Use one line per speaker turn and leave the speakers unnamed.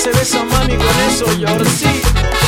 se besa mami con eso, sí.